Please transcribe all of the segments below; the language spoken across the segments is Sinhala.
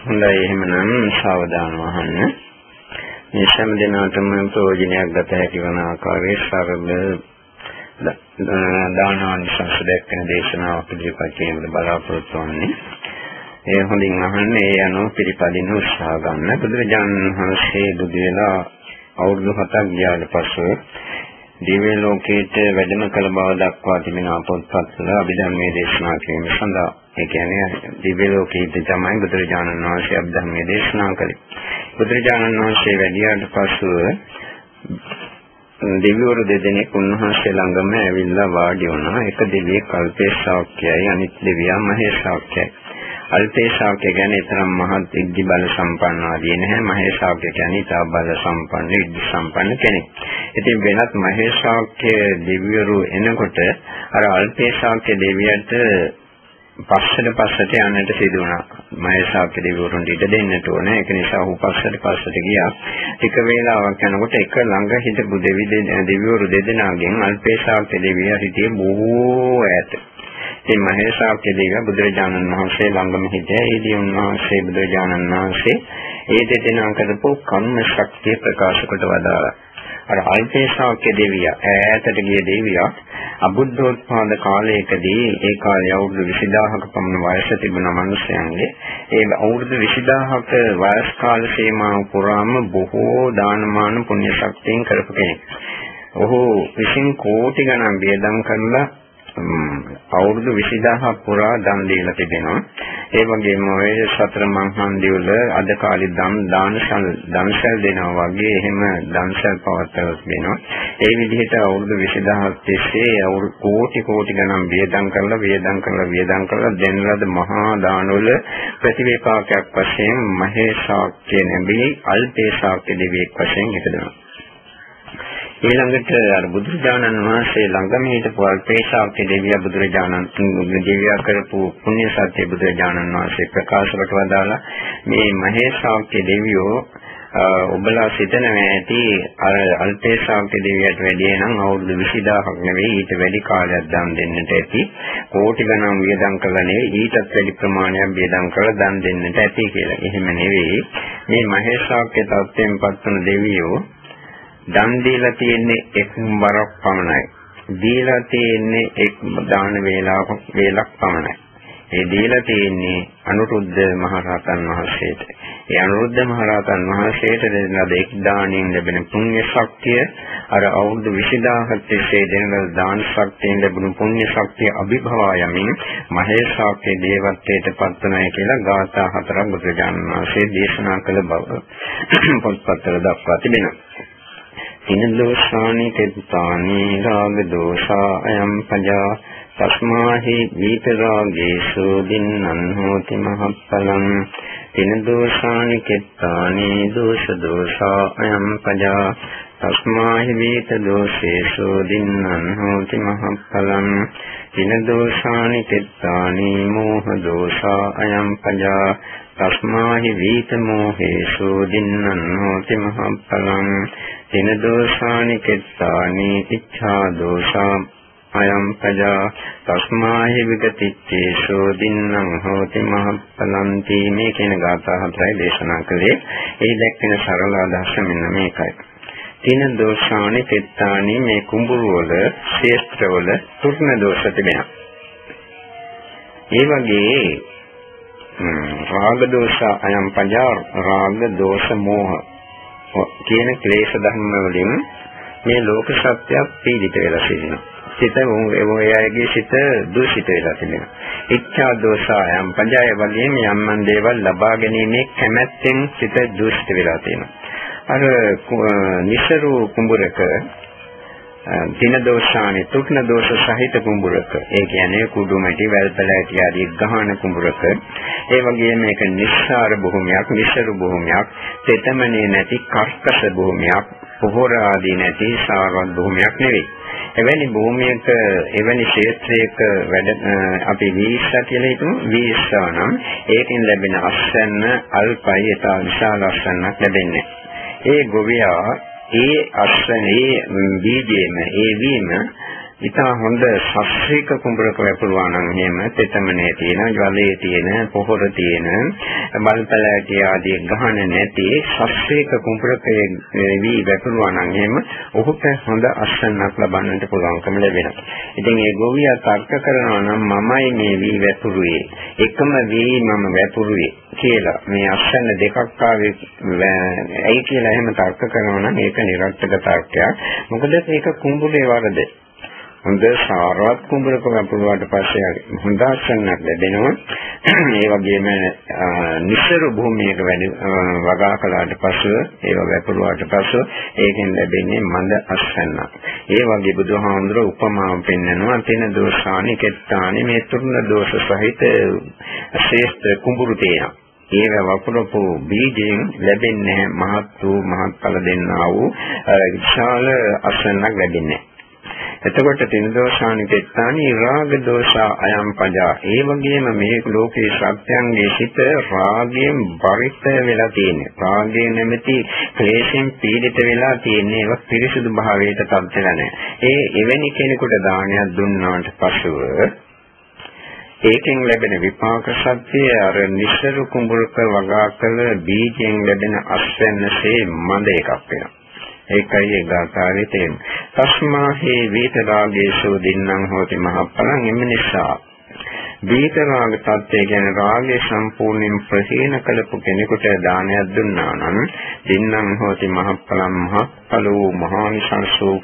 හොඳයි එහෙමනම් සාවධානව අහන්න. මේ හැම දිනකටම ප්‍රයෝජනයක් ගත හැකි වන ආකාරයේ සරල දානවන්සස් දැක්කන දේශනාවක් ඉදිරිපත් කිරීමට බලාපොරොත්තු වෙන්නේ. ඒ හොඳින් අහන්න ඒ අනුව පිළිපදින්න උත්සාහ ගන්න. බුදුරජාණන් වහන්සේ බුදු වෙලා අවුරුදු 7ක් ගියාට පස්සේ දිව්‍ය ලෝකයට වැඩම කළ බව දක්වා තිබෙන පොත්පත්වල අභිධර්මයේ දේශනා කිරීම සඳහා ඒ කියන්නේ දිව්‍ය ලෝකයේ තමයි බුදුරජාණන් වහන්සේ අභිධර්මයේ දේශනා කළේ. බුදුරජාණන් වහන්සේ වැඩියාට පසුව දෙවිවරු දෙදෙනෙක් උන්වහන්සේ ළඟම ඇවිල්ලා වාඩි වුණා. එක දෙවියෙක් කල්පේ ශාක්‍යයි අනිත් දෙවියා මහේශාක්‍යයි. අල්පේශාක්‍ය කියන්නේ තරම් මහත් ඉද්ධි බල සම්පන්න ආදී නැහැ. මහේශාක්‍ය කියන්නේ තා බල සම්පන්න ඉද්ධි සම්පන්න කෙනෙක්. ඉතින් වෙනත් මහේශාක්‍ය දෙවිවරු එනකොට අර අල්පේශාක්‍ය දෙවියට පස්සට පස්සට යන්නට සිදු වුණා. මහේශාක්‍ය දෙවිවරුන්ට ඉඩ දෙන්නට ඕනේ. ඒක නිසා ඔහු පස්සට පස්සට ගියා. ටික වේලාවක් යනකොට එක ළඟ හිටපු දෙවි දෙවිවරු දෙදෙනාගෙන් අල්පේශාක්‍ය දෙවියා හිටියේ බොහෝ ඈත. ඉතින් මහේශාක්‍ය දේව බුදුරජාණන් වහන්සේ ළඟම හිටියා. ඒදී උන්වහන්සේ බුදුරජාණන් වහන්සේ ඒ දෙදෙනා කරපු කර්ම ශක්තිය ප්‍රකාශ කොට වදාළා. අර අල්පේශාක්‍ය දෙවියා ඈතට ගිය දෙවියා අබුද්ධෝත්පාද කාලයකදී ඒ කාලේ අවුරුදු 20000ක පමණ වයස තිබුණ මිනිසයන්ගේ ඒ අවුරුදු 20000ක වයස් කාල සීමාව පුරාම බොහෝ දානමාන පුණ්‍ය ශක්තියෙන් කරපු කෙනෙක්. ඔහු විසින් කෝටි ගණන් වියදම් කරලා අවුරුදු 20000ක් පුරා දන් දීලා තිබෙනවා. ඒ වගේම ඔය සතර මංහන් දිවල අද කාලේ දම් දානසල් දන්සල් දෙනවා වගේ එහෙම දන්සල් පවත්වලා තිබෙනවා. ඒ විදිහට අවුරුදු 20000ක් තිස්සේ අවුරුදු කෝටි කෝටි ගණන් වියදම් කරලා වියදම් කරලා වියදම් කරලා දෙන ලද මහා දානවල ප්‍රතිවේපාකයක් වශයෙන් මහේශාක්‍ය නැඹී අල්පේශාක්‍ය දෙවියෙක් වශයෙන් ඉපදෙනවා. ඊළඟට අර බුදුරජාණන් වහන්සේ ළඟම හිටපු අල්පේශාක්‍ය දෙවියා බුදුරජාණන් දෙවියා කරපු පුණ්‍ය සත්‍ය බුදුරජාණන් වහන්සේ ප්‍රකාශ කොට වදාලා මේ මහේශාක්‍ය දෙවියෝ ඔබලා සිතනවා ඇති අර අල්පේශාක්‍ය දෙවියට වැඩිය නම් අවුරුදු 20000ක් නෙවෙයි ඊට වැඩි කාලයක් දන් දෙන්නට ඇති කෝටි ගණන් වියදම් කළා නෙවෙයි ඊටත් වැඩි ප්‍රමාණයක් වියදම් කරලා දන් දෙන්නට ඇති කියලා. එහෙම නෙවෙයි මේ මහේශාක්‍ය තත්ත්වයෙන් පත්වන දෙවියෝ දන් දීලා තියෙන්නේ එක් වරක් පමණයි. දීලා තියෙන්නේ එක් දාන වේලාවක් වේලක් පමණයි. ඒ දීලා තියෙන්නේ අනුරුද්ධ මහරහතන් වහන්සේට. ඒ අනුරුද්ධ මහරහතන් වහන්සේට දෙන ලද එක් දාණයෙන් ලැබෙන පුණ්‍ය ශක්තිය අර අවුරුදු 20000ක් තිස්සේ දෙන ලද දාන ශක්තියෙන් ලැබුණු පුණ්‍ය ශක්තිය අභිභවා යමින් මහේශාක්‍ය දේවත්වයට පත්වනයි කියලා ගාථා හතරක් බුදුජානක වහන්සේ දේශනා කළ බව පොත්පත්වල දක්වා තිබෙනවා. තින දෝෂානි කෙත්තානි රාග දෝෂා අයම් පජා තස්මාහි විතරාගේසු දින්නං හෝති මහප්පලං තින දෝෂානි කෙත්තානි දෝෂ දෝෂා අයම් පජා තස්මාහි විත දෝෂේසු දින්නං හෝති මහප්පලං තින දෝෂානි කෙත්තානි මෝහ දෝෂා අයම් පජා තස්මාහි විත මෝහේසු දින්නං හෝති මහප්පලං තින දෝෂානි කෙත්තානි ඉච්ඡා දෝෂා අයම් පජා තස්මාහි විගතිච්චේසෝ දින්නම් හෝති මහප්පලන්ති මේ කියන ගාථා හතරයි දේශනා කළේ ඒ දැක්වෙන සරල අදහස මෙන්න මේකයි තින දෝෂානි කෙත්තානි මේ කුඹුරු වල ශේත්‍රවල තුර්ණ දෝෂ තිබෙනවා ඒ වගේ රාග දෝෂ අයම් පජා රාග දෝෂ මෝහ කියන ක්ලේශ ධර්ම වලින් මේ ලෝක සත්‍යය පීඩිත වෙලා සිටිනවා. සිත ඒ අයගේ සිත දූෂිත වෙලා තිබෙනවා. ඉච්ඡා දෝෂායම් පඤ්ඤාය වගේම යම් මන් දේවල් ලබා ගැනීමේ කැමැත්තෙන් සිත දූෂිත වෙලා තියෙනවා. අර නිසරු කුඹරක දින දෝෂානි තුක්න දෝෂ සහිත කුඹුරක. ඒ කියන්නේ කුඩු මැටි වැල්පල ඇටි ආදී ගහන කුඹුරක. ඒ වගේම මේක නිස්සාර භූමියක් නිසරු භූමියක් තෙතමනේ නැති කර්කශ භූමියක් පොහොර ආදී නැති සාරවත් භූමියක් නෙවෙයි. එවැනි භූමියක එවැනි ක්ෂේත්‍රයක වැඩ අපි වීස්සා කියලා හිතමු. වීස්සා නම් ඒකෙන් ලැබෙන අස්සන්න අල්පයි ඒත විශාල අස්සන්නක් ලැබෙන්නේ. ඒ ගොවියා ඒ අස්වනේ බීජේම ඒ වීම ඉතා හොඳ ශස්ත්‍රීක කුඹරක වැපරුවා නම් එහෙම තෙතමනේ තියෙන, ජලයේ තියෙන, පොහොර තියෙන, බල්පලටි ආදී ගහන නැති ශස්ත්‍රීක කුඹරක වී වැපරුවා නම් එහෙම ඔහුට හොඳ අස්වැන්නක් ලබන්නට පුළුවන්කම ලැබෙනවා. ඉතින් ඒ ගෝවියා තර්ක කරනවා නම් මමයි මේ වී වැපරුවේ. එකම වී මම වැපරුවේ කියලා. මේ අස්වැන්න දෙකක් ආවේ ඇයි කියලා එහෙම තර්ක කරනවා නම් ඒක නිරර්ථක තර්කයක්. මොකද මේක කුඹුරේ වරද. හොඳ සාරවත් කුඹරක වපුරුවාට පස්සේ හොඳ ආසන්නක් ලැබෙනවා. ඒ වගේම නිසරු භූමියක වැඩි වගා කළාට පස්සෙ ඒව වපුරුවාට පස්සෙ ඒකෙන් ලැබෙන්නේ මන්ද අස්සන්නක්. ඒ වගේ බුදුහාමුදුර උපමාව පෙන්නනවා තෙන දෝෂානි කෙත්තානි මේ තුරුණ දෝෂ සහිත ශ්‍රේෂ්ඨ කුඹුරු තේනවා. ඒව වපුරපු බීජයෙන් ලැබෙන්නේ මහත් වූ මහත්ඵල දෙන්නා වූ විශාල අසන්නක් ලැබෙන්නේ. එතකොට තින දෝෂානි පෙත්තානි රාග දෝෂා අයම් පජා. ඒ වගේම මේ ලෝකේ සත්‍යංගේ සිට රාගයෙන් බරිත වෙලා තියෙන්නේ. රාගය නැමැති ක්ලේශයෙන් පීඩිත වෙලා තියෙන්නේ ඒක පිරිසුදු භාවයට පත් වෙලා නැහැ. ඒ එවැනි කෙනෙකුට දානයක් දුන්නාට පසුව ඒකෙන් ලැබෙන විපාක සත්‍යය අර නිසරු කුඹුරක වගා කළ බීජයෙන් ලැබෙන අස්වැන්නසේ මඳ එකක් වෙනවා. ඒකයි ඒ ගාථාවේ තේම. තස්මා හේ වේතරාගේසෝ දින්නම් හෝති මහප්පලං එම නිසා දීතරාග තත්ත්වය ගැන රාගය සම්පූර්ණයෙන් ප්‍රහීන කළපු කෙනෙකුට දානයක් දුන්නා නම් දින්නම් හෝති මහප්පලම් මහප්පලෝ මහානිසංසෝ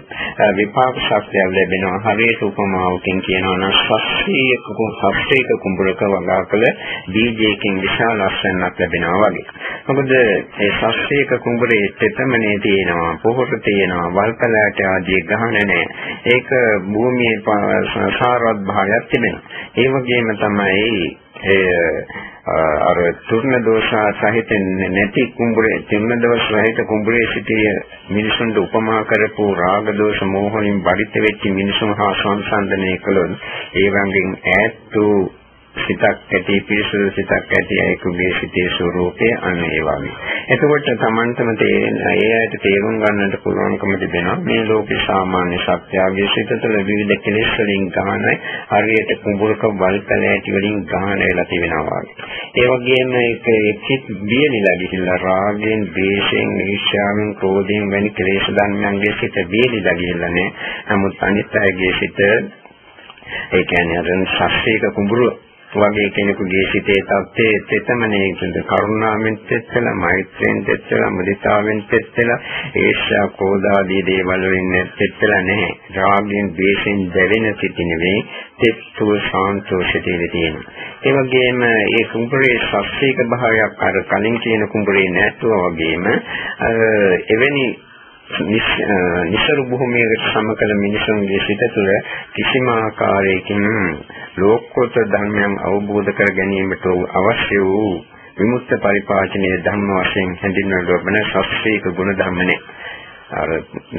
විපාක ශක්තිය ලැබෙනවා හරියට උපමාවකින් කියනවා නම් සස්සීයක සස්සීක කුඹරක වගා කළ බීජයකින් විශාල අස්වැන්නක් ලැබෙනවා වගේ. මොකද ඒ සස්සීක කුඹරේ තෙතමනේ තියෙනවා පොහොර තියෙනවා වල්පලයට ආදී ගහන නැහැ. ඒක භූමියේ සාරවත් භාවයක් තිබෙනවා. ඒ වගේම වගේම තමයි ඒ අර තුර්ණ දෝෂා සහිත නැති කුඹුරේ තින්න දවස් සහිත කුඹුරේ සිටිය මිනිසුන්ට උපමා කරපු රාග දෝෂ මෝහයෙන් බරිත වෙච්ච මිනිසුන් හා සංසන්දනය කළොත් ඒ වගේම ඈත් වූ සිතක් ඇති පිරිසුදු සිතක් ඇති අයෙකුගේ සිතේ ස්වરૂපය අන්න ඒ වගේ. එතකොට Tamanටම තේරෙන ඒ ඇයට තේරුම් ගන්නට පුළුවන්කම තිබෙනවා මේ ලෝකේ සාමාන්‍ය සත්‍යයේ සිත තුළ විවිධ කෙලෙස් වලින් ගහනයි හරියට කුඹුරක වල් පැලෑටි වලින් ගහන වෙලා තිබෙනවා වගේ. ඒ වගේම ඒක එක්ක බියලිලා ගිහිල්ලා රාගයෙන්, ද්වේෂයෙන්, ඊර්ෂ්‍යාවෙන්, ක්‍රෝධයෙන් වැනි කෙලෙස් ධර්මයන්ගේ සිත බියලිලා ගිහිල්ලා නෑ. නමුත් අනිත් අයගේ සිත ඒ කියන්නේ අර ශස්ත්‍රීක කුඹුරු වගේ කෙනෙකුගේ සිතේ තත්ත්වයේ තෙතමනේ කියන කරුණාවෙන් තෙත්තලා මෛත්‍රියෙන් තෙත්තලා මුදිතාවෙන් තෙත්තලා ඒෂා කෝදාදී දේවල් වලින් තෙත්තලා නැහැ. රාගයෙන් ද්වේෂයෙන් දැවෙන සිට නෙවෙයි තෙත්තුව සාන්තෝෂිතේ තියෙනවා. ඒ වගේම ඒ කුඹුරේ ශස්ත්‍රීක භාවයක් අර කලින් කියන කුඹුරේ නැතුව වගේම එවැනි නිසරු භූමියකට සමකල මිනිසුන්ගේ සිත තුළ කිසිම ආකාරයකින් ලෝකෝත්තර ධර්මයන් අවබෝධ කර ගැනීමට අවශ්‍ය වූ විමුක්ත පරිපාචනීය ධර්ම වශයෙන් හැඳින්වන ලබන ශාස්ත්‍රීය ගුණ ධර්මනේ අර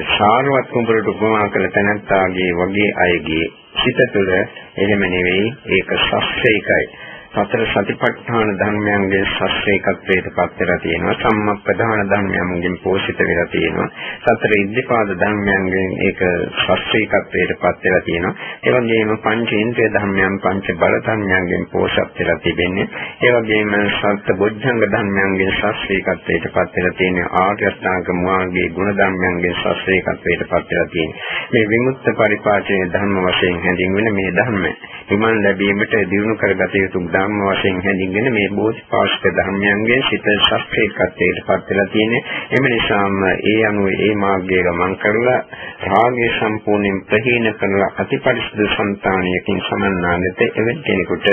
සාරවත් කුඹරට උපමා කළ තැනත්තාගේ වගේ අයගේ සිත තුළ එහෙම නෙවෙයි ඒක ශාස්ත්‍රීයයි සතර සතිපට්ඨාන ධර්මයන්ගේ ශස්ත්‍රීකත්වයට පත් වෙලා තියෙනවා. සම්මප්පදාන ධර්මයන්ගෙන් පෝෂිත වෙලා තියෙනවා. සතර ඉද්ධිපාද ධර්මයන්ගෙන් ඒක ශස්ත්‍රීකත්වයට පත් වෙලා තියෙනවා. ඒ වගේම පංචේන්ද්‍රිය ධර්මයන් පංච බල ධර්මයන්ගෙන් පෝෂිත වෙලා තිබෙන්නේ. ඒ වගේම සත්‍ය බොද්ධංග ධර්මයන්ගෙන් ශස්ත්‍රීකත්වයට පත් වෙලා තියෙන ආර්ය අෂ්ටාංග මාර්ගයේ ගුණ ධර්මයන්ගෙන් ශස්ත්‍රීකත්වයට පත් වෙලා තියෙන්නේ මේ විමුක්ත පරිපාචනයේ ධර්ම වශයෙන් හැඳින්වෙන මේ ධර්ම ඉමන් ලැබීමට දිනු කරගත යුතු ධර්ම වශයෙන් හැඳින්ගෙන මේ බෝධිපාශක ධර්මයන්ගේ සිත ශස්ත්‍රීකත්වයට පත් වෙලා තියෙන්නේ. එම නිසාම ඒ අනුව ඒ මාර්ගය ගමන් කරලා රාගය සම්පූර්ණයෙන් ප්‍රහීන කරලා අතිපරිසුදු సంతානියකින් සමන්නාගත එවැනි කෙනෙකුට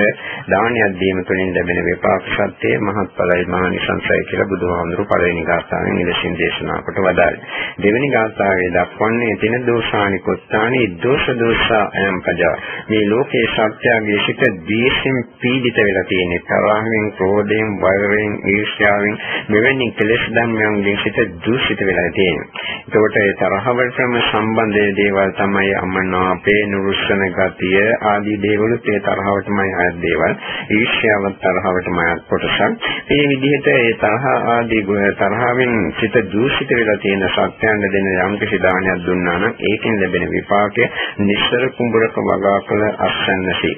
දානයක් දීම තුළින් ලැබෙන විපාක සත්‍යය මහත්ඵලයි මහනිසංසය කියලා බුදුහාමුදුරු පළවෙනි ගාථාවෙන් ඉලසින් දේශනා කොට වදාළේ. දෙවෙනි ගාථාවේ දක්වන්නේ තින දෝෂානි කොත්තානි දෝෂ දෝෂා අයම් පජා. මේ ලෝකේ සත්‍යයේ සිට දීසින් පීඩි දූෂිත වෙලා තියෙන්නේ. තරහෙන්, ක්‍රෝධයෙන්, වෛරයෙන්, ඊර්ෂ්‍යාවෙන් මෙවැනි කෙලෙස් ධර්මයන්ගෙන් සිත දූෂිත වෙලා තියෙන්නේ. එතකොට ඒ තරහවටම සම්බන්ධ දේවල් තමයි අමනාපේ, නුරුස්සන ගතිය ආදී දේවලුත් ඒ තරහවටමයි අයත් දේවල්. ඊර්ෂ්‍යාවත් තරහවටමයි අයත් කොටසක්. මේ විදිහට ඒ තරහ ආදී තරහවෙන් සිත දූෂිත වෙලා තියෙන සත්‍යයන් දෙන යම් කිසි දානයක් දුන්නා නම් ඒකෙන් ලැබෙන විපාකය නිස්සර කුඹරක වගා කළ අස්සන්නසි.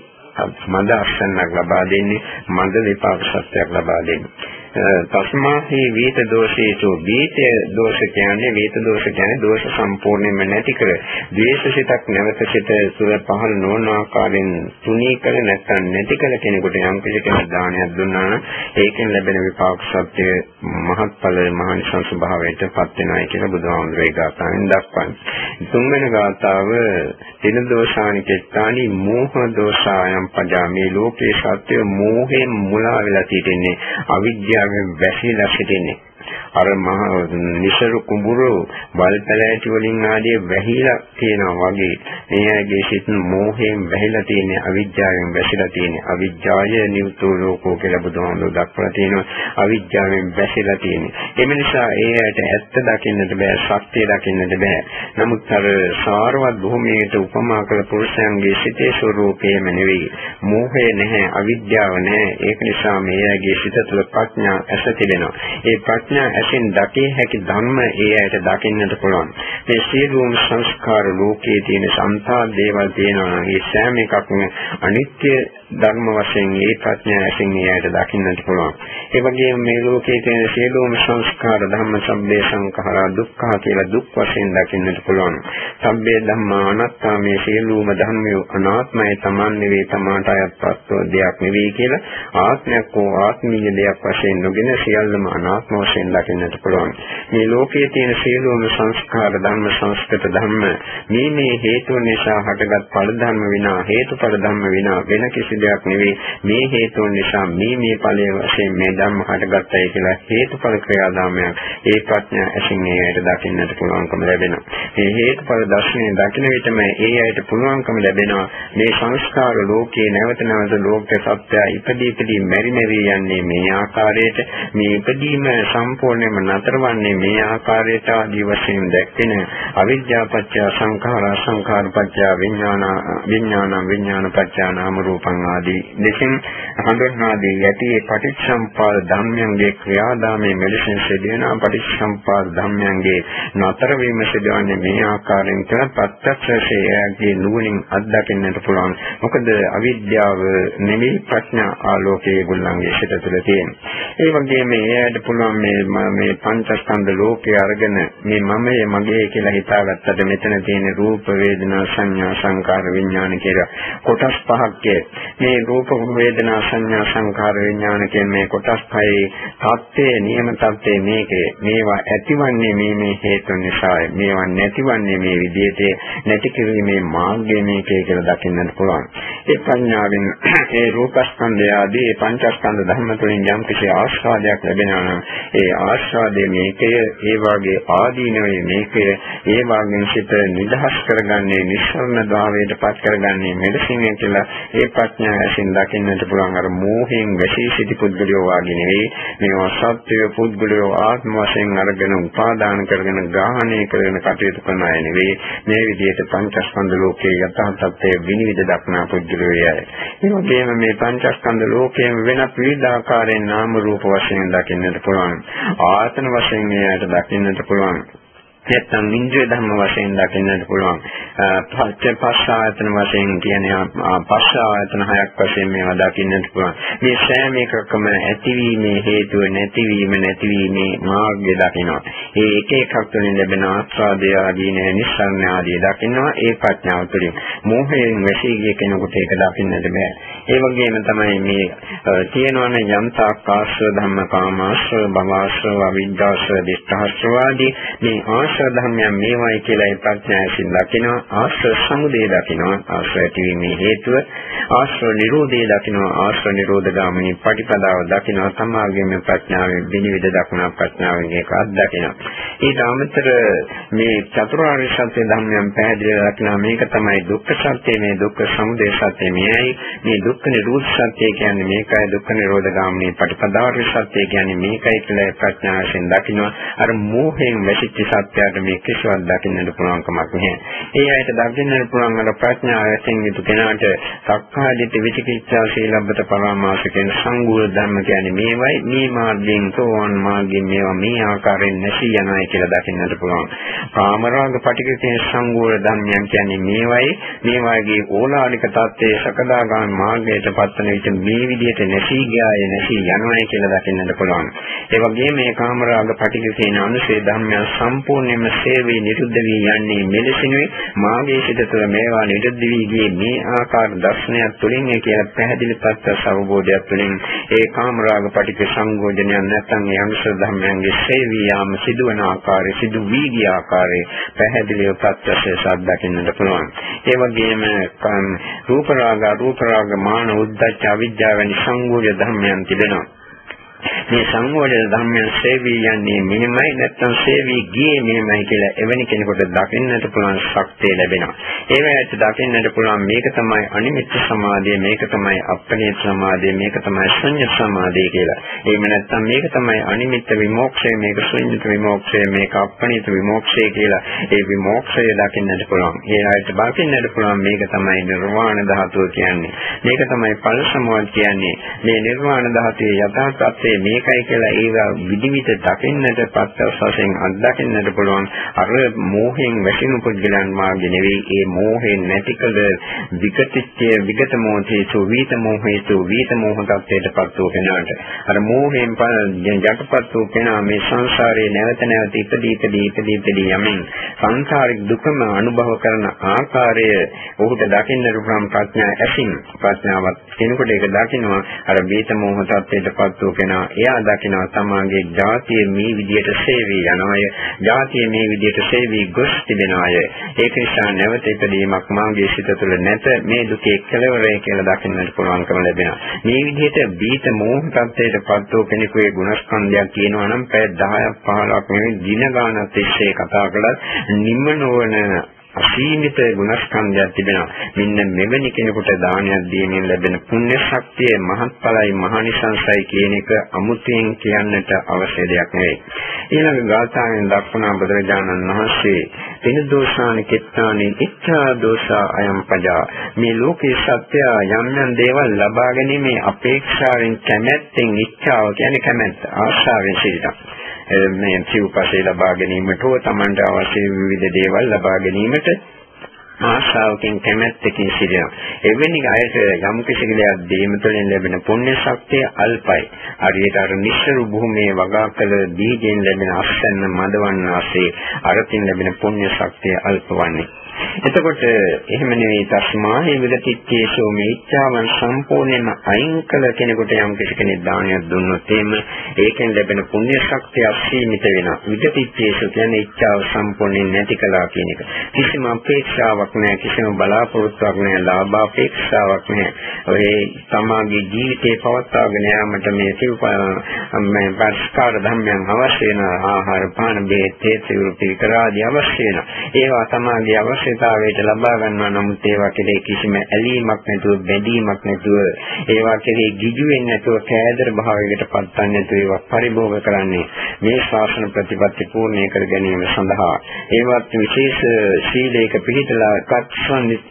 මන්ද අස්සන්නක් ලබා දෙන්නේ මන්ද විපාක සත්‍යයක් ලබා දෙන්නේ. තස්මාහි වීත දෝෂේසු වීත දෝෂ කියන්නේ වීත දෝෂ කියන්නේ දෝෂ සම්පූර්ණයෙන්ම නැති කර ද්වේෂසිතක් නැවත සිත සුර පහළ නොවන ආකාරයෙන් තුනී කර නැත්නම් නැති කළ කෙනෙකුට යම් කෙනෙක් දානයක් දුන්නා නම් ඒකෙන් ලැබෙන විපාක සත්‍ය මහත්ඵල මහනිසංස භාවයට පත් වෙනයි කියලා බුදුහාමුදුරේ ගාථාවෙන් දක්වන්නේ. තුන්වෙනි ගාථාව තින දෝෂානි කෙත්තානි මෝහ දෝෂායම් පජාමේ ලෝකේ සත්‍ය මෝහෙන් මුලා වෙලා තියෙන්නේ අවිද්‍යාව අවිද්‍යාවෙන් වැසීලා සිටින්නේ. අර මහ නිසරු කුඹුරු වල්පැලෑටි වලින් ආදී වැහිලා තියෙනවා වගේ මේ ඇගේ සිත් මෝහයෙන් වැහිලා තියෙන අවිද්‍යාවෙන් වැසිලා තියෙන අවිද්‍යාය නිව්තෝ ලෝකෝ කියලා බුදුහාමුදුරුවෝ දක්වලා තියෙනවා අවිද්‍යාවෙන් වැසිලා තියෙන. එම නිසා ඒ ඇයට ඇත්ත දකින්නට බෑ සත්‍ය දකින්නට බෑ. නමුත් අර සාරවත් භූමියට උපමා කළ පුරුෂයන්ගේ සිතේ ස්වરૂපයම නෙවෙයි. මෝහය නැහැ අවිද්‍යාව නැහැ. ඒක නිසා මේ ඇගේ සිත තුළ ප්‍රඥා ඇස තිබෙනවා. ඒ ප්‍රඥා ඇසින් දකිය හැකි ධර්ම ඒ ඇයට දකින්නට පුළුවන්. මේ සියලුම සංස්කාර ලෝකයේ තියෙන සම්පා දේවල් තියෙනවා. මේ සෑම එකක්ම අනිත්‍ය ධර්ම වශයෙන් ඒ ප්‍රඥා ඇසින් ඒ ඇයට දකින්නට පුළුවන්. ඒ වගේම මේ ලෝකයේ තියෙන සියලුම සංස්කාර ධර්ම සම්බේ සංඛාරා දුක්ඛ කියලා දුක් වශයෙන් දකින්නට පුළුවන්. සම්බේ ධම්මා අනාත්මා මේ සියලුම ධර්මය අනාත්මයි Taman නෙවෙයි තමාට අයත්පත් දෙයක් නෙවෙයි කියලා ආත්මයක් හෝ ආත්මීය දෙයක් වශයෙන් නොගෙන සියල්ලම අනාත්ම වශයෙන් දකින්නට පුළුවන්. මේ ලෝකයේ තියෙන සියලුම සංස්කාර ධර්ම සංස්කෘත ධර්ම මේ මේ හේතු නිසා හටගත් ඵල ධර්ම විනා හේතුඵල ධර්ම විනා වෙන කිසි දෙයක් නෙවෙයි මේ හේතුන් නිසා මේ මේ ඵලයේ වශයෙන් මේ ධර්ම හටගත්තයි කියලා හේතුඵල ක්‍රියාදාමයක් ඒ ප්‍රඥා ඇසින් ඒ අයට දකින්නට පුළුවන්කම ලැබෙනවා. මේ හේතුඵල දර්ශනය දකින විටම ඒ අයට පුළුවන්කම ලැබෙනවා මේ සංස්කාර ලෝකයේ නැවත නැවත ලෝක සත්‍යය ඉපදී ඉපදී මෙරි මෙරි යන්නේ මේ ආකාරයට මේ ඉපදීම සම්පූර්ණයෙන්ම නතරවන්නේ මේ ආකාරයට ආදී වශයෙන් දැක්කෙන අවිද්‍යා පත්‍ය සංඛාරා සංඛාර පත්‍ය විඥාන විඥාන විඥාන පත්‍ය නාම රූපං ආදී දෙකින් හඳුන්වා දී යටි පටිච්චසම්පාද ධර්මයන්ගේ ක්‍රියාදාමයේ මෙලෙසින් සිදුවෙන පටිච්චසම්පාද ධර්මයන්ගේ නතර වීම සිදුවන්නේ මේ ආකාරයෙන් කියලා ප්‍රත්‍යක්ෂයේ නුවණින් අත්දකින්නට පුළුවන්. මොකද අවිද්‍යාව නෙමෙයි ප්‍රඥා ආලෝකයේ ගුණංගේ සිට තුළ තියෙන. ඒ වගේම එයාට පුළුවන් මේ මේ පංචස්කන්ධ ලෝකයේ අරගෙන මේ මමයේ මගේ කියලා හිතාගත්තට මෙතන තියෙන රූප වේදනා සංඥා සංකාර විඥාන කියලා. කොටස් පහක් මේ රූප වේදනා සංඥා සංකාර විඥාන කියන මේ කොටස් පහේ தත්ත්වයේ නියම தත්ත්වයේ මේකේ. මේවා ඇතිවන්නේ මේ මේ හේතු නිසායි මේවා නැතිවන්නේ මේ විදිහට නැති කිරීමේ මාර්ගය මේකේ කියලා දකින්නට පුළුවන්. ඒ ප්‍රඥාවෙන් ඒ රූපස්කන්ධය ආදී පංචස්කන්ධ ධර්ම තුළින් යම් කිසි ආස්වාදයක් ලැබෙනවා නම් ඒ ආස්වාදයේ මේකය ඒ වාගේ ආදීනවේ මේකය ඒ වාගෙන් සිත නිදහස් කරගන්නේ නිස්සරණ භාවයට පත් කරගන්නේ මෙලෙසින් කියලා ඒ ප්‍රඥා ඇසින් දකින්නට පුළුවන් අර මෝහයෙන් වැසී සිටි පුද්ගලයෝ වාගේ නෙවෙයි මේවා සත්‍ය පුද්ගලයෝ ආත්ම වශයෙන් අරගෙන උපාදාන කරගෙන ග්‍රහණය කරගෙන කටයුතු කරන අය නෙවෙයි මේ විදිහට පංචස්කන්ධ ලෝකයේ යථා තත්ත්වය විනිවිද දක්නා පුද්ගලයෝ යයි. ඒ වගේම මේ පංචස්කන්ධ ලෝකයෙන් වෙනත් විවිධාකාරයෙන් නාම රූප වශයෙන් දකින්නට පුළුවන්. ආයතන වශයෙන් එයාට දකින්නට පුළුවන්. නැත්නම් ඉන්ද්‍රිය ධර්ම වශයෙන් දකින්නට පුළුවන්. පස්ස පස්ස ආයතන වශයෙන් කියන්නේ පස්ස ආයතන හයක් වශයෙන් මේවා දකින්නට පුළුවන්. මේ සෑම එකකම ඇතිවීමේ හේතුව නැතිවීම නැතිවීමේ මාර්ගය දකිනවා. ඒ එක එකක් තුළින් ලැබෙන ආස්වාදය ආදී නිස්සාරණ ආදී දකිනවා ඒ ප්‍රඥාව තුළින්. මෝහයෙන් වැසී ගිය කෙනෙකුට ඒක දකින්නට බෑ. ඒ වගේම තමයි මේ තියෙනවනේ යම්තාක් ආශ්‍රව ධම්ම කාමාශ්‍රව භවආශ්‍රව අවිද්‍යාශ්‍රව දිට්ඨාශ්‍රව ආදී මේ ආශ්‍රව ධර්මයන් මේවයි කියලා ඒ ප්‍රඥාවෙන් දකිනවා. ආශ්‍රව සමුදය දකිනවා. ආශ්‍රය ඇතිවීමේ හේතුව ආශ්‍රව නිරෝධය දකිනවා. ආශ්‍රව නිරෝධ ගාමිනී පටිපදාව දකිනවා. සමාගයේ මේ ප්‍රඥාවෙන් විනිවිද දක්නා ප්‍රඥාවෙන් ඒක අත්දකිනවා. ඊට අමතර මේ චතුරාර්ය සත්‍ය ධර්මයන් පැහැදිලිව දක්නා මේක තමයි දුක්ඛ සත්‍ය මේ දුක්ඛ සමුදය සත්‍ය මේයි මේ දුක්ඛ නිරෝධ සත්‍ය කියන්නේ මේකයි. දුක්ඛ නිරෝධ ගාමිනී පටිපදාර්ය සත්‍ය කියන්නේ මේකයි කියලා ප්‍රඥාවෙන් දකිනවා. අර මෝහයෙන් වැසිච්ච සත්‍යයට මේ කිසිවක් දකින්නට පුළුවන් කමක් නැහැ ඒ අයට දකින්නට පුළුවන් අර ප්‍රඥාවෙන් යුතු කෙනාට සක්කාදිට විචිකිච්ඡා සීලබ්බත පරාමාස කියන සංගුණ ධර්ම කියන්නේ මේවයි මේ මාර්ගයෙන් සෝවන් මාර්ගයෙන් මේවා මේ ආකාරයෙන් නැසී යනයි කියලා දකින්නට පුළුවන්. කාමරාග පටික කියන සංගුණ ධර්මයන් කියන්නේ මේවයි මේ වාගේ ඕලානික தත්ත්වයේ සකදාගාමී මාර්ගයට පත්වන විට මේ විදිහට නැසී ගියාය නැසී යනවායි කියලා දකින්නට පුළුවන්. ඒ වගේම මේ කාමරාග පටික කියන අනුශේ ධර්මයන් සම්පූර්ණයෙන්ම සේවී නිරුද්ධ වී යන්නේ මෙලෙසිනුයි මාගේ සිත තුළ මේවා නිරුද්ධ වී ගියේ මේ ආකාර දර්ශනයක් තුළින් ඒ කියන පැහැදිලි තත්ත්ව අවබෝධයක් තුළින් ඒ කාමරාග පටික සංගෝධනයන් නැත්නම් ඒ අනුසර ධර්මයන්ගේ සේවී යාම සිදුවන ආකාරය සිදු වී ගිය ආකාරය පැහැදිලිව ප්‍රත්‍යක්ෂ සාධකින්නට පුළුවන්. ඒ වගේම රූප රාග රූප රාග මාන උද්දච්ච අවිජ්ජා වැනි සංගෝධ ධර්මයන් තිබෙනවා. මේ සංවෝධන ධර්මයන් සේවී යන්නේ මෙහෙමයි නැත්නම් සේවී ගියේ මෙහෙමයි කියලා එවැනි කෙනෙකුට දකින්නට පුළුවන් ශක්තිය ලැබෙනවා. ඒ වෙලාවට දකින්නට පුළුවන් මේක තමයි අනිමිත්ත සමාධිය, මේක තමයි අප්‍රණීත සමාධිය, මේක තමයි ශුන්‍ය සමාධිය කියලා. එහෙම නැත්නම් මේක තමයි අනිමිත්ත විමෝක්ෂය, මේක ශුන්‍යත විමෝක්ෂය, මේක අප්‍රණීත විමෝක්ෂය කියලා. ඒ විමෝක්ෂය දකින්නට පුළුවන්. ඒ ආයත දකින්නට පුළුවන් මේක තමයි නිර්වාණ ධාතුව කියන්නේ. මේක තමයි ඵල සමෝධ කියන්නේ. මේ නිර්වාණ ධාතුවේ යථා තත්ත්වය මේකයි කියලා ඒවා විවිධ දකින්නට පස්ස වශයෙන් අත්දකින්නට පුළුවන්. අර මෝහයෙන් වැටෙන පුද්ගලයන් මාර්ගය නෙවෙයි ඒ මෝහයෙන් නැතිකල විගතිච්ඡය විගත මොහේතු වීත මොහේතු වීත මොහ තත්ත්වයටපත් වූ කෙනාට. අර මෝහයෙන් යටපත් වූ කෙනා මේ සංසාරේ නැවත නැවත ඉපදී ඉපදී ඉපදී ඉපදී යමින් සංසාරික දුකම අනුභව කරන ආකාරය ඔහුට දකින්නට පුළුවන් ප්‍රඥා ඇසින් ප්‍රඥාවත් කෙනෙකුට ඒක දකින්නවා අර වීත මොහ තත්ත්වයටපත් වූ කෙනා එයා දකිනවා තමාගේ ජාතිය මේ විදියට සේවී යනවාය. ජාතිය මේ විදියට සේවී ගොස් තිබෙනවාය. ඒක නිසා නැවත ඉදීමක් මාගේ සිත තුළ නැත. මේ දුකේ කෙලවරයි කියලා දකින්නට පුළුවන්කම ලැබෙනවා. මේ විදිහට බීත මෝහ තත්ත්වයට පත් වූ කෙනෙකුගේ ගුණස්කන්ධයක් කියනවා නම් පැය 10ක් 15ක් නෙවෙයි දින ගානක් තිස්සේ කතා කළත් නිම්ම නොවන අසීමිත ගුණස්කන්ධයක් තිබෙනවා. මෙන්න මෙවැනි කෙනෙකුට දානයක් දීමෙන් ලැබෙන පුණ්‍ය ශක්තිය මහත්ඵලයි මහානිසංසයි කියන එක අමුතෙන් කියන්නට අවශ්‍ය දෙයක් නෙවෙයි. ඊළඟ ගාථාවෙන් දක්වන බුදුරජාණන් වහන්සේ වෙන දෝෂාන කෙත්තානි ඉච්ඡා දෝෂා අයම් පජා මේ ලෝකේ සත්‍ය යම් යම් දේවල් ලබා ගැනීමේ අපේක්ෂාවෙන් කැමැත්තෙන් ඉච්ඡාව කියන්නේ කැමැත්ත ආශාවෙන් සිටිනවා. මේ සිව්පසේ ලබා ගැනීමට හෝ Tamanට අවශ්‍ය විවිධ දේවල් ලබා ගැනීමට ආශාවකින් කැමැත්තකින් සිටිනවා. එවැනි අයට යම් කිසි දෙයක් දීම තුළින් ලැබෙන පුණ්‍ය ශක්තිය අල්පයි. හරියට අර නිශ්චල භූමියේ වගා කළ දීගෙන් ලැබෙන අස්සන්න මදවන්න ආසේ අරකින් ලැබෙන පුණ්‍ය ශක්තිය අල්පවන්නේ. එතකොට එහෙම නෙවෙයි තස්මාහි විගතිච්ඡේසෝ මේ ඉච්ඡාවන් සම්පූර්ණයෙන්ම අයින් කළ කෙනෙකුට යම් කෙනෙක් දානයක් දුන්නොත් එහෙම ඒකෙන් ලැබෙන පුණ්‍ය ශක්තිය අසීමිත වෙනවා. විගතිච්ඡේසෝ කියන්නේ ඉච්ඡාව සම්පූර්ණයෙන් නැති කළා කියන එක. කිසිම අපේක්ෂාවක් නැහැ, කිසිම බලාපොරොත්තුවක් නැහැ, ලාභ අපේක්ෂාවක් නැහැ. ඔය තමාගේ ජීවිතේ පවත්වාගෙන යාමට මේ සිව්පා මේ පස්කාර ධර්මයන් අවශ්‍ය වෙන ආහාර පාන බෙහෙත් තේසිරු පිළිකරාදී අවශ්‍ය වෙන. ඒවා තමාගේ අවශ්‍ය අවශ්‍යතාවයට ලබා ගන්නවා නමුත් ඒවා කෙරේ කිසිම ඇලීමක් නැතුව බැඳීමක් නැතුව ඒවා කෙරේ ගිජු වෙන්නේ නැතුව කෑදර භාවයකට පත්වන්නේ නැතුව ඒවා පරිභෝග කරන්නේ මේ ශාසන ප්‍රතිපත්ති පූර්ණේ කර ගැනීම සඳහා. ඒවත් විශේෂ සීලයක පිළිතලා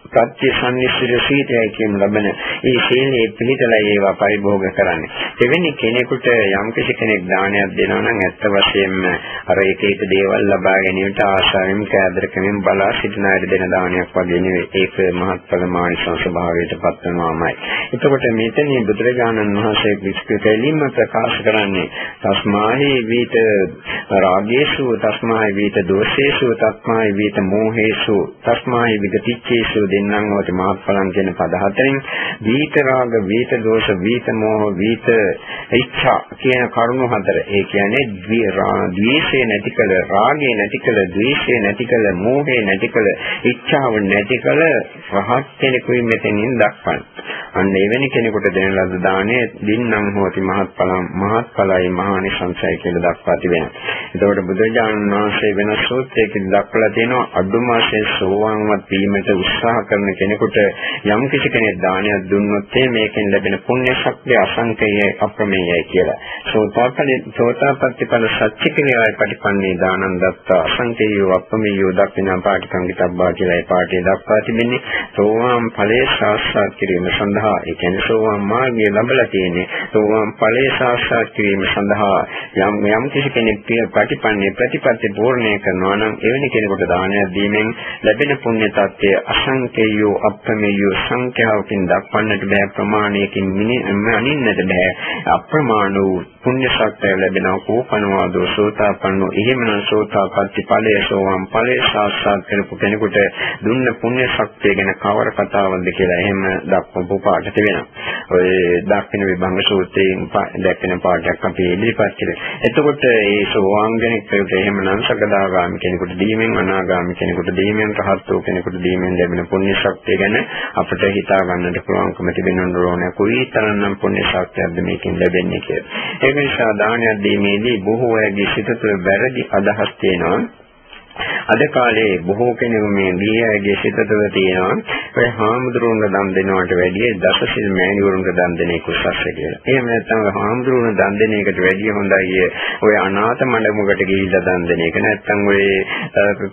ප්‍රත්‍ය සම්නිස්සිර සීතයයි කියන ලබන ඒ සීලයේ පිළිතලා ඒවා පරිභෝග කරන්නේ. එවැනි කෙනෙකුට යම් කෙනෙක් දානයක් දෙනවා නම් ඇත්ත වශයෙන්ම අර එක එක දේවල් ලබා ගැනීමට ආශාවෙන් කෑදරකමින් බලා සිටින අයට දෙන දානයක් වගේ නෙවෙයි. ඒක මහත්ඵල මානසික භාවයට පත් වෙනවාමයි. එතකොට මෙතනදී බුදුරජාණන් වහන්සේ විස්කෘතෙලින්ම ප්‍රකාශ කරන්නේ තස්මාහි වීත රාගේසු තස්මාහි වීත දෝෂේසු තස්මාහි වීත මෝහේසු තස්මාහි විගතිච්ඡේසු දෙන්නම් වත මහත්ඵලන් කියන පද හතරෙන් වීත රාග වීත දෝෂ වීත මෝහ වීත ඉච්ඡා කියන කරුණු හතර. ඒ කියන්නේ ද්වේෂය නැතිකල රාගය නැතිකල ද්වේෂය නැතිකල මෝහය නැතිකල ඉච්ඡාව නැති කල රහත් කෙනෙකුයි මෙතනින් දක්වන්නේ. අන්න එවැනි කෙනෙකුට දෙන ලද දාණය දින්නම් හෝති මහත්ඵලම් මහත්ඵලයි මහානිසංසයි කියලා දක්වා තිබෙනවා. එතකොට බුදුරජාණන් වහන්සේ වෙන සූත්‍රයකින් දක්වලා තියෙනවා අඩුම වශයෙන් සෝවාන්වත් වීමට උත්සාහ කරන කෙනෙකුට යම් කිසි කෙනෙක් දානයක් දුන්නොත් මේකෙන් ලැබෙන පුණ්‍ය ශක්තිය අසංකේය අප්‍රමේයයි කියලා. සෝතාපටි සෝතාපට්ටි ඵල සත්‍ය කියලා පටිපන්නේ දානං දත්තා අසංකේයෝ අප්‍රමේයෝ දක්ිනා පාටිකංගිතබ්බා කියලා ඒ පාඩේ දක්වා තිබෙන්නේ සෝවාන් ඵලයේ සාක්ෂාත් කිරීම සඳහා ඒ කියන්නේ සෝවාන් මාර්ගය ලැබලා තියෙන්නේ සෝවාන් ඵලයේ සාක්ෂාත් කිරීම සඳහා. යම් යම් කිසි කෙනෙක් ප්‍රතිපන්නේ ප්‍රතිපත්ති පූර්ණය කරනවා නම් එවැනි කෙනෙකුට දානයක් දීමෙන් ලැබෙන පුණ්‍ය tattය අසංකේයෝ අප්‍රමේයෝ සංඛ්‍යාවකින් දක්වන්නට බෑ ප්‍රමාණයකින් අනින්නට බෑ. අප්‍රමාණ වූ පුණ්‍ය ශක්තිය ලැබෙනවා කෝපනවාදෝ සෝතාපන්නෝ. එහෙමනම් සෝතාපට්ටි ඵලය සෝවාන් ඵලය සාක්ෂාත් කරපු කෙනෙකුට දුන්න පුණ්‍ය ශක්තිය ගැන කවර කතාවක්ද කියලා එහෙම දක්වපු පාඩක වෙනවා. ඔය දක්ෂින විභංග සූත්‍රයෙන් දැක්වෙන පාඩයක් අපි ඉදිරිපත් කළේ. එතකොට මේ සෝවාන් කෙනෙකුට එහෙමනම් සකදාගාමි කෙනෙකුට දීමෙන් අනාගාමි කෙනෙකුට දීමෙන් රහත් වූ කෙනෙකුට දීමෙන් ලැබෙන පුණ්‍ය ශක්තිය ගැන අපිට හිතා ගන්නට පුළුවන්කම තිබෙනවන ඕනේ. කුයි තරම්නම් පුණ්‍ය ශක්තියක්ද මේකෙන් ලැබෙන්නේ කියලා. ඒක නිසා දානයක් දීමේදී බොහෝ අයගේ සිත තුළ වැරදි අදහස් තියෙනවා. අද කාලේ බොහෝ කෙනෙකු මේ දීයගේ සිත තුළ තියෙනවා ඔය හාමුදුරුවන්ට දන් දෙනවට වැඩිය දසසිල් මෑණිවරුන්ට දන් දෙන එක උසස්ස කියලා. එහෙම නැත්නම් හාමුදුරුවන්ට දන් දෙන එකට වැඩිය හොඳයි ඔය අනාථ මණ්ඩපයකට ගිහිල්ලා දන් දෙන එක. නැත්නම් ඔය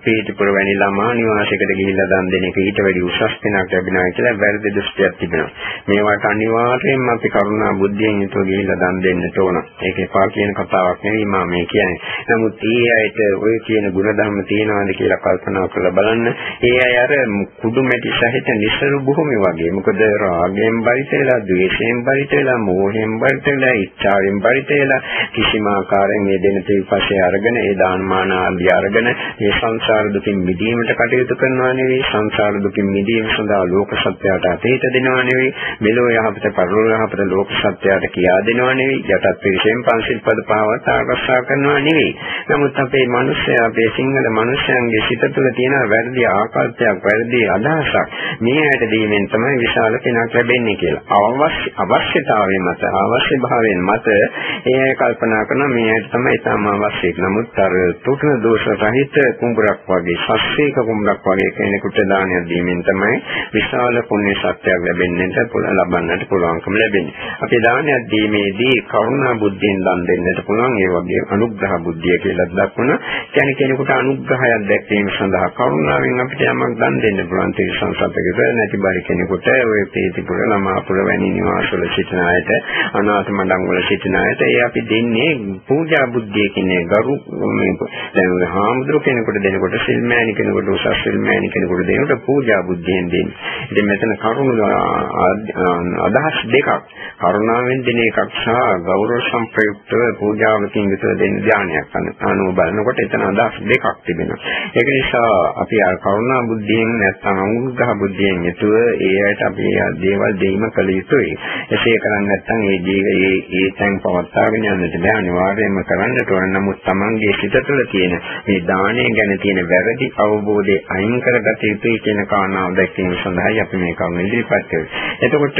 පීතිපුර වැනි ළමා නිවාසයකට ගිහිල්ලා දන් දෙන එක ඊට වැඩි උසස් වෙනක් ලැබෙනවා කියලා වැරදි දෘෂ්ටියක් තිබෙනවා. මේවට අනිවාර්යයෙන්ම අපි කරුණා බුද්ධියෙන් යුතුව ගිහිල්ලා දන් දෙන්නට ඕන. ඒකේ පා කියන කතාවක් නෙවෙයි මම මේ කියන්නේ. නමුත් ඊ අයට ඔය කියන ගුණධර්ම තියෙනවද කියලා කල්පනා කරලා බලන්න. ඒ අය අර කුඩු මැටි සහිත නිසරු භූමි වගේ. මොකද රාගයෙන් බරිත වෙලා, ද්වේෂයෙන් බරිත වෙලා, මෝහයෙන් බරිත වෙලා, ඉච්ඡාවෙන් බරිත වෙලා කිසිම ආකාරයෙන් මේ දෙන තේපස්සේ අරගෙන ඒ දානමාන ආදී අරගෙන මේ සංසාර දුකින් මිදීමට කටයුතු කරනවා නෙවෙයි, සංසාර දුකින් මිදීම සඳහා ලෝක සත්‍යයට අතීත දෙනවා නෙවෙයි, මෙලෝ යහපත පරලෝ යහපත ලෝක සත්‍යයට කියා දෙනවා නෙවෙයි, යටත් පිරිසෙන් පංචිල් පද පාවත් ආරක්ෂා කරනවා නෙවෙයි. නමුත් අපේ මිනිස්සු අපේ සිංහල මනුෂ්‍යයන්ගේ සිත තුළ තියෙන වැරදි ආකල්පයක්, වැරදි අදහසක් මේ ඇයට දීමෙන් තමයි විශාල පිනක් ලැබෙන්නේ කියලා. අවශ්‍ය අවශ්‍යතාවය මත, අවශ්‍ය භාවයෙන් මත ඒ කල්පනා කරන මේ ඇයට තමයි තම අවශ්‍ය. නමුත් අර තුටන දෝෂ රහිත කුඹරක් වගේ, සස්සේක කුඹරක් වගේ කෙනෙකුට දානයක් දීමෙන් තමයි විශාල පුණ්‍ය ශක්තියක් ලැබෙන්නට පුළුවන් ලබන්නට පුළුවන්කම ලැබෙන්නේ. අපි දානයක් දීමේදී කරුණා බුද්ධියෙන් දන් දෙන්නට පුළුවන්. ඒ වගේ අනුග්‍රහ බුද්ධිය කියලා දක්වන. කියන්නේ කෙනෙකුට අනුග්‍රහ අනුග්‍රහයක් දැක්වීම සඳහා කරුණාවෙන් අපිට යමක් දන් දෙන්න පුළුවන් තිරසන් සතෙකුට නැති බරි කෙනෙකුට ඔය පීතිපුර ළමාපුර වැනි නිවාසවල සිටින අයට අනාථ මඩම් වල සිටින අයට ඒ අපි දෙන්නේ පූජා බුද්ධියකින් ගරු මේ දැන් හාමුදුරු කෙනෙකුට දෙනකොට සිල්මෑණි කෙනෙකුට උසස් සිල්මෑණි කෙනෙකුට දෙනකොට පූජා බුද්ධියෙන් දෙන්නේ. ඉතින් මෙතන කරුණු අදහස් දෙකක් කරුණාවෙන් දෙන එකක් සහ ගෞරව සම්ප්‍රයුක්තව පූජාවකින් විතර දෙන ධානයක් අනුව බලනකොට එතන අදහස් දෙකක් තිබෙනවා. වෙනවා. ඒක නිසා අපි ආ කරුණා බුද්ධියෙන් නැත්නම් අනුග්‍රහ බුද්ධියෙන් යුතුව ඒ ඇයට අපි දේවල් දෙීම කළ යුතුයි. එසේ කරන්නේ නැත්නම් ඒ ජීවේ ඒ තැන් පවත්වාගෙන යන්නට බෑ අනිවාර්යයෙන්ම කරන්නට ඕන. නමුත් Tamanගේ සිත තුළ තියෙන මේ දාණය ගැන තියෙන වැරදි අවබෝධය අයින් කරගත යුතුයි කියන කාරණාව දැක්වීම සඳහායි අපි මේ කරුණ ඉදිරිපත් කළේ. එතකොට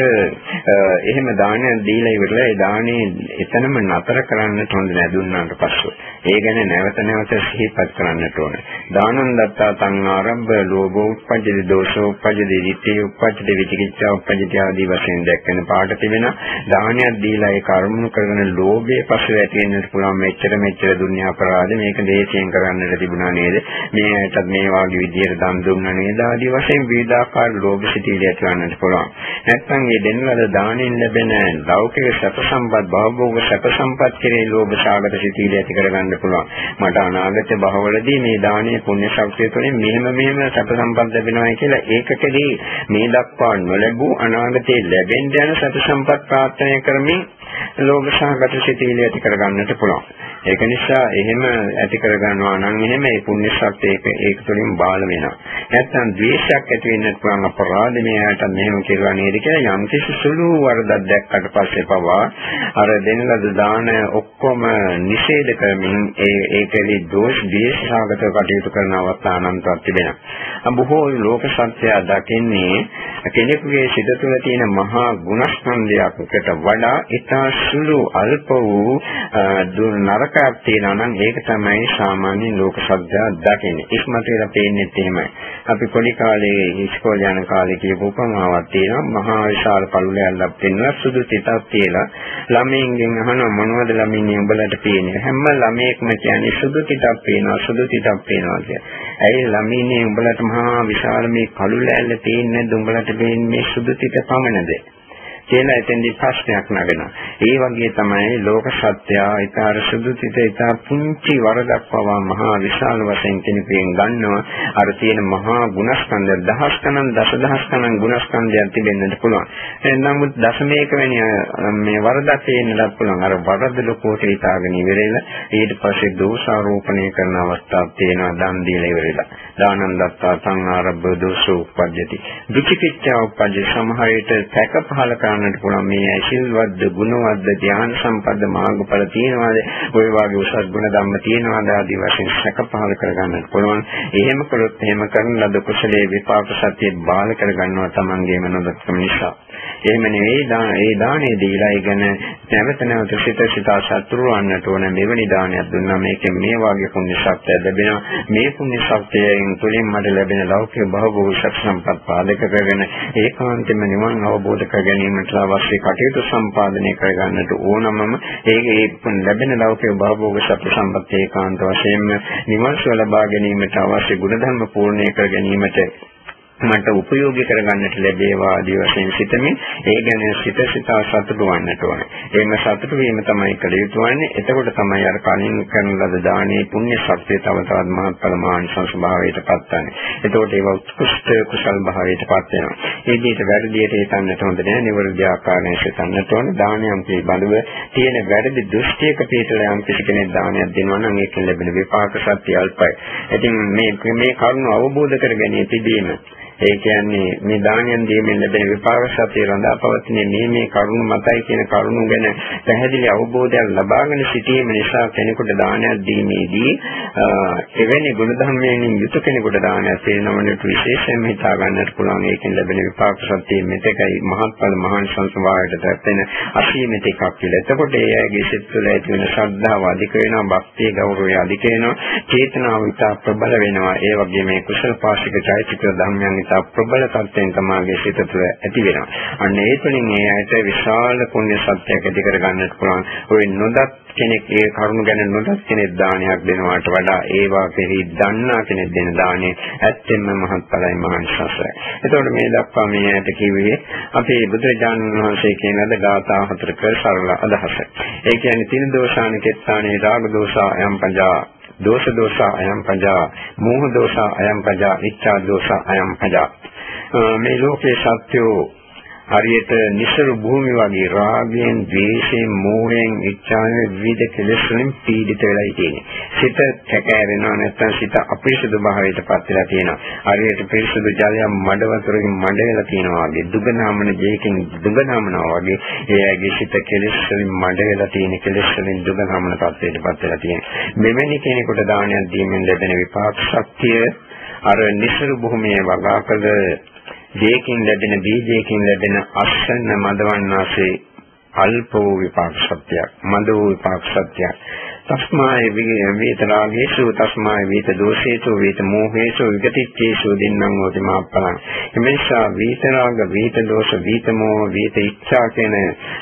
එහෙම දාණය දීලා ඉවරලා ඒ දාණය එතනම නතර කරන්නට හොඳ නෑ දුන්නාට පස්සෙ. ඒ ගැන නැවත නැවත සිහිපත් කරන්නට ඕන. දානං දත්තා තං ආරම්භ ලෝභෝ උප්පජ්ජති දෝෂෝ උප්පජ්ජති ditthi උප්පජ්ජති විචිකිච්ඡා උප්පජ්ජති ආදී වශයෙන් දැක්වෙන පාඩ තිබෙන දානයක් දීලා ඒ කර්මණු කරන ලෝභයේ පසු ඇති වෙන්නට පුළුවන්. මෙච්චර මෙච්චර දුන්‍ය අපරාධ මේක දේශයෙන් කරන්නට තිබුණා නේද? මේ ඇටත් මේ වාගේ විදියට දන් දුන්නා නේද? ආදී වශයෙන් විවිධාකාර ලෝභ සිටිවිලි ඇතිවන්නට පුළුවන්. නැත්නම් මේ දෙන ලද දාණයෙන් ලැබෙන ලෞකික සැප සම්පත් භවභෝග සැප සම්පත් කෙරේ ලෝභ සාගත සිටිවිලි ඇති කරගන්න පුළුවන් මට අනාගත භවවලදී මේ දානීය පුණ්‍ය ශක්තිය තුළින් මෙහෙම මෙහෙම සැප සම්පත් ලැබෙනවා කියලා ඒකකදී මේ දක්වා නොලැබූ අනාගතයේ ලැබෙන්න යන සැප සම්පත් ප්‍රාර්ථනා කරමින් ලෝභ සහගත සිතිවිලි ඇති කරගන්නට පුළුවන්. ඒක නිසා එහෙම ඇති කර ගන්නවා නම් එහෙම ඒ පුණ්‍ය ශක්තිය ඒක ඒක තුළින් බාල වෙනවා. නැත්තම් ද්වේෂයක් ඇති වෙන්නත් පුළුවන් අපරාධ මෙයාට මෙහෙම කියලා නේද කියලා යම් කිසි සුළු වරදක් දැක්කට පස්සේ පවා අර දෙන ලද දාන ඔක්කොම නිෂේධ කරමින් ඒ ඒකෙලි දෝෂ ද්වේෂාගත කටයුතු කරන අවස්ථා අනන්තවත් තිබෙනවා. බොහෝ ලෝක සත්‍යය දකින්නේ කෙනෙකුගේ සිත තුළ තියෙන මහා ගුණස්කන්ධයකට වඩා ඊටා සුළු අල්ප වූ නරකයක් තියෙනවා නම් ඒක තමයි සාමාන්‍ය ලෝක සත්‍යය දකින්නේ. ඉස්මතු වෙලා පේන්නේ එහෙමයි. අපි පොඩි කාලේ ඉස්කෝලේ යන කාලේ කියපු උපමාවක් තියෙනවා. මහා විශාල පළුලයක් පෙන්වලා සුදු තිතක් තියලා ළමයින්ගෙන් අහනවා මොනවද ළමින්නේ උඹලට පේන්නේ? හැම ළමයෙක්ම කියන්නේ සුදු තිතක් පේනවා, සුදු තිතක් පේනවා කියලා. ඇයි ළමින්නේ උඹලට මහා විශාල මේ කළුලෑල්ල පේන්නේ නැද්ද? උඹලට පේන්නේ සුදු තිත පමණද? කියලා එතෙන්දී ප්‍රශ්නයක් නගනවා. ඒ වගේ තමයි ලෝක සත්‍යය ඊතර සුදුසිත ඊතර පුංචි වරදක් පවා මහා විශාල වශයෙන් කෙනෙකුෙන් ගන්නවා. අර තියෙන මහා ගුණස්කන්ධ දහස් ගණන් දසදහස් ගණන් ගුණස්කන්ධයන් තිබෙන්නත් පුළුවන්. නමුත් දශමයක වෙන මේ වරදක් තියෙන්නත් පුළුවන්. අර වරද ලෝකෝට ඊතාගෙන ඉවරෙලා ඊට පස්සේ දෝෂාරෝපණය කරන අවස්ථාවක් තියෙනවා දන් දීලා ඉවරෙලා. දානන් දත්තා සංආරබ්බ දෝෂෝ උපජ්ජති. දුකිච්ඡා උපජ්ජ සමහරයට තැක පහල කරන කරන්නට පුළුවන්. මේ ඇසිල්වත්ද ගුණවත්ද ධ්‍යාන සම්පන්න මාර්ගඵල තියෙනවාද? ඔය වගේ උසස් ගුණ ධම්ම තියෙනවාද? ආදී වශයෙන් සැක පහල කරගන්නට පුළුවන්. එහෙම කළොත් එහෙම කරන ලද කුසලයේ විපාක සත්‍යය බාල කරගන්නවා Tamangeම නොදක්කම නිසා. එහෙම නෙවෙයි ඒ දාණය දීලා ඒ ගැන නැවත නැවත සිත සිතා සතුරුවන්නට ඕන මෙවැනි දානයක් දුන්නා. මේකෙන් මේ වාගේ පුණ්‍ය ශක්තිය ලැබෙනවා. මේ පුණ්‍ය ශක්තියෙන් තුලින් මට ලැබෙන ලෞකික භවභෝග සම්පත් පාදක කරගෙන ඒකාන්තයෙන්ම නිවන් අවබෝධ කර ගැනීමට අවශ්‍ය කටයුතු සම්පාදනය කරගන්නට ඕනමම. ඒකේ ලැබෙන ලෞකික භවභෝග සත්‍ය සම්පත් ඒකාන්ත වශයෙන්ම නිවන් සුව ලබා ගැනීමට අවශ්‍ය ගුණධර්ම පූර්ණේ කර ගැනීමට මට උපයෝගී කරගන්නට ලැබේවා ආදී වශයෙන් සිතමින් ඒ ගැන සිත සිතා සතුටු වන්නට ඕනේ. එහෙම සතුටු වීම තමයි කළ යුතු වන්නේ. එතකොට තමයි අර කලින් කරන ලද දානයේ පුණ්‍ය ශක්තිය තව තවත් මහත්ඵල මානසංස භාවයට පත් වෙන්නේ. එතකොට ඒක උත්කෘෂ්ඨ කුසල් භාවයට පත් වෙනවා. ඒ විදිහට වැඩිදියට හිතන්නට හොඳ නෑ. නිවර්ධි ආකාරයෙන් සිතන්නට ඕනේ. දානයන් පිළිබඳව තියෙන වැරදි දෘෂ්ටියක පිටලා යම් කිසි කෙනෙක් දානයක් දෙනවා නම් ඒකෙන් ලැබෙන විපාක සත්‍ය අල්පයි. ඉතින් මේ මේ කරුණ අවබෝධ කරගැනීමේ තිබීම ඒ කියන්නේ මේ දානයන් දීමෙන් ලැබෙන විපාක සත්‍ය රඳා පවතින මේ මේ කරුණු මතයි කියන කරුණු ගැන පැහැදිලි අවබෝධයක් ලබාගෙන සිටීම නිසා කෙනෙකුට දානයක් දීමේදී එවැනි ගුණධර්මයෙන් යුත කෙනෙකුට දානයක් දෙනවනට විශේෂයෙන්ම හිතා ගන්නට පුළුවන් ඒකෙන් ලැබෙන විපාක සත්‍ය මෙතකයි මහත්ඵල මහාන් සංසවාරයට දැක්වෙන අසීමිත එකක් කියලා. එතකොට ඒ අයගේ සිත් තුළ ඇති වෙන ශ්‍රද්ධාව අධික වෙනවා, භක්තිය ගෞරවය අධික වෙනවා, චේතනාව විතා ප්‍රබල වෙනවා. ඒ වගේම මේ කුසල පාශික චෛතසික ධර්මයන් නිසා ප්‍රබල තත්ත්වයෙන් තමාගේ සිත තුළ ඇති වෙනවා. අන්න ඒ තුළින් ඒ ඇයට විශාල පුණ්‍ය සත්‍යයක් ඇති කර ගන්නට පුළුවන්. ওই නොදත් කෙනෙක් ඒ කරුණ ගැන නොදත් කෙනෙක් දානයක් දෙනවාට වඩා ඒවා කෙරෙහි දන්නා කෙනෙක් දෙන දාණය ඇත්තෙන්ම මහත්ඵලයි මහන්සසයි. එතකොට මේ දක්වා මේ ඇයට කිව්වේ අපේ බුදුරජාණන් වහන්සේ කියන ලද ගාථා හතරක සරල අදහස. ඒ කියන්නේ තින දෝෂානිකෙත්තානේ රාග දෝෂා යම් පජා දෝෂ දෝෂ අයම් පජා මෝහ දෝෂ අයම් පජා ඉච්ඡා දෝෂ අයම් පජා. මේ ලෝකේ සත්‍යෝ හරියට නිසරු භූමි වගේ රාගයෙන්, ද්වේෂයෙන්, මෝහයෙන්, ඉච්ඡාවෙන් විවිධ කෙලෙස් වලින් පීඩිත වෙලා තියෙන්නේ. සිත කැකෑරෙනවා නැත්නම් සිත අපිරිසුදු භාවයට පත් වෙලා තියෙනවා. හරියට පිරිසුදු ජලය මඩ වතුරකින් මඩ වෙලා තියෙනවා වගේ, දුගනාමන ජීකෙන් දුගනාමනවා වගේ එයාගේ සිත කෙලෙස් වලින් මඩ වෙලා තියෙන කෙලෙස් වලින් දුගනාමන තත්ත්වයට පත් වෙලා තියෙනවා. මෙවැනි කෙනෙකුට දානයක් දීමෙන් ලැබෙන විපාක ශක්තිය අර නිසරු භූමියේ වගා කළ දෙයකින් ලැබෙන බීජයකින් ලැබෙන අස්සන්න මදවන්නාසේ අල්ප වූ විපාක සත්‍යයක් මද වූ විපාක සත්‍යයක්. තස්මාය වේත රාගේසු තස්මාය වේත දෝෂේසු වේත මෝහේසු විගතිච්ඡේසු දින්නම් හෝති මාප්පලං එමේසා වේත රාග වේත දෝෂ වේත මෝහ වේත ඉච්ඡා කියන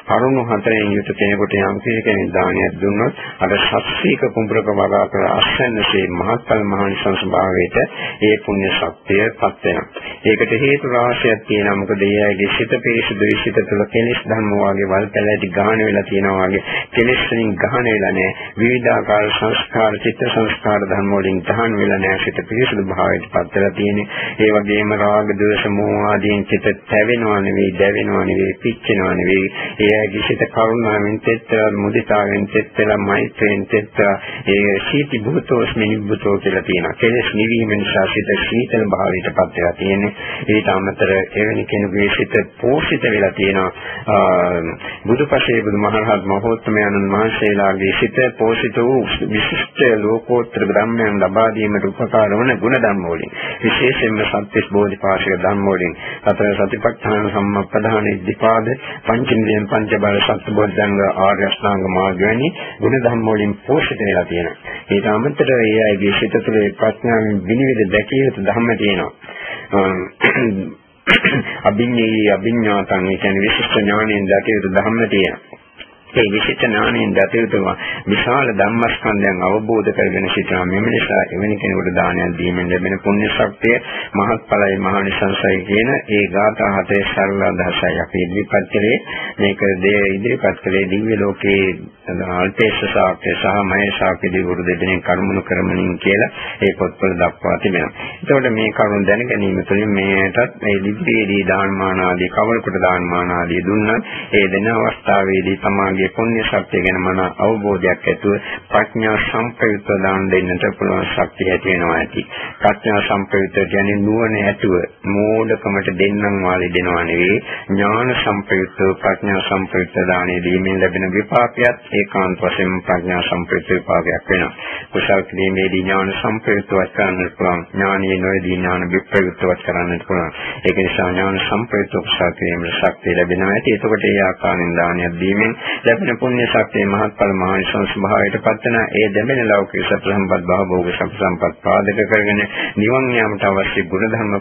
කරුණු හතරෙන් යුත කෙනෙකුට යම් කෙනෙක් දානයක් දුන්නොත් අර ශක්තික කුඹරක වගා කර අස්සන්නසේ මහත්ඵල මහානිසංස භාවයට ඒ පුණ්‍ය ශක්තියපත් වෙනවා. ඒකට හේතු රාශියක් තියෙනවා. මොකද ඒ අයගේ සිත පිරිසිදු සිත තුළ කෙලෙස් ධර්ම වාගේ වල් පැලැටි ගහන වෙලා තියෙනවා වගේ කෙලෙස් වලින් ගහන වෙලා නැහැ. විවිධාකාර සංස්කාර චිත්ත සංස්කාර ධර්ම වලින් තහන් වෙලා නැහැ සිත පිරිසුදු භාවයට පත් වෙලා තියෙන්නේ ඒ වගේම රාග ද්වේෂ මෝහ ආදීන් චිත තැවෙනවා නෙවෙයි දැවෙනවා නෙවෙයි පිච්චෙනවා නෙවෙයි ඒ එයාගේ සිත කරුණාවෙන් තෙත්ලා මුදිතාවෙන් තෙත්ලා මෛත්‍රියෙන් තෙත්ලා ඒ සීති භූතෝස්මි නිබ්බුතෝ කියලා තියෙනවා. කෙලෙස් නිවීම නිසා සිත සීතල භාවයට පත් වෙලා තියෙන්නේ. ඊට අමතර එවැනි කෙනෙකුගේ සිත පෝෂිත වෙලා තියෙනවා. බුදුපසේ බුදුමහරහත් මහෝත්තමයන්න් වහන්සේලාගේ සිත පෝෂිත වූ විශිෂ්ට ලෝකෝත්තර ධර්මයන් ලබා දීමට උපකාර වන ගුණ ධර්ම වලින් විශේෂයෙන්ම සත්‍විස් බෝධිපාශික ධර්ම වලින් සතර සතිපට්ඨාන සම්මප්පදාන ඉද්ධිපාද පංචින්ද්‍රියන් පංච බල සත්බොධ්‍යංග ආර්ය අෂ්ටාංග මාර්ග වැනි ගුණ ධර්ම වලින් පෝෂිත වෙලා තියෙනවා. ඊට අමතරව ඒ අයගේ සිත තුළ ප්‍රඥාවෙන් විනිවිද දැකිය යුතු ධර්ම තියෙනවා. අභිඤ්ඤේ අභිඤ්ඤාතං කියන විශිෂ්ට ඥාණයෙන් දැකිය යුතු ධර්ම තියෙනවා. ඒ විශිෂ්ට ඥාණයෙන් දතයුතුම විශාල ධම්මස්කන්ධයන් අවබෝධ කරගෙන සිටිනවා. මෙම නිසා එවැනි කෙනෙකුට දානයක් දීමෙන් ලැබෙන පුණ්‍ය ශක්තිය මහත්ඵලයි මහානිසංසයි කියන ඒ ගාථා හතේ සරල අදහසයි අපි ඉදිරිපත් කළේ. මේක දේ ඉදිරිපත් කළේ දිව්‍ය ලෝකයේ අල්පේශ ශාක්‍ය සහ මහේ ශාක්‍ය දිවුරු දෙදෙනෙක් කර්මණු කරමනින් කියලා ඒ පොත්වල දක්වා තිබෙනවා. එතකොට මේ කරුණ දැන ගැනීම තුළින් මේකටත් මේ දිව්‍යේදී දානමාන ආදී කවරකට දානමාන ආදී දුන්නත් ඒ දෙන අවස්ථාවේදී තමයි තමන්ගේ පුණ්‍ය ශක්තිය ගැන මන අවබෝධයක් ඇතුව ප්‍රඥා සම්ප්‍රයුක්ත දාන දෙන්නට පුළුවන් ශක්තිය ඇති වෙනවා ඇති. ප්‍රඥා සම්ප්‍රයුක්ත කියන්නේ නුවණ ඇතුව මෝඩකමට දෙන්නම් වාලේ දෙනවා නෙවෙයි ඥාන සම්ප්‍රයුක්ත ප්‍රඥා සම්ප්‍රයුක්ත දානයේ දීමෙන් ලැබෙන විපාකයක් ඒකාන්ත වශයෙන් ප්‍රඥා සම්ප්‍රයුක්ත විපාකයක් වෙනවා. කුසල ක්‍රීමේදී ඥාන සම්ප්‍රයුක්තවත් කරන්නට පුළුවන්. ඥානීය නොවේදී ඥාන විප්‍රයුක්තවත් කරන්නට පුළුවන්. ඒක නිසා ඥාන සම්ප්‍රයුක්ත කුසල ක්‍රීමේ ශක්තිය ලැබෙනවා ඇති. එතකොට ඒ ආකාරයෙන් දානයක් දීමෙන් ලැබෙන පුණ්‍ය ශක්තිය මහත්ඵල මහානිසංස භාවයට පත්වන ඒ දැමෙන ලෞකික සත්‍ය සම්පත් භවභෝග සත්‍ය සම්පත් පාදක කරගෙන නිවන් යාමට අවශ්‍ය ගුණධර්ම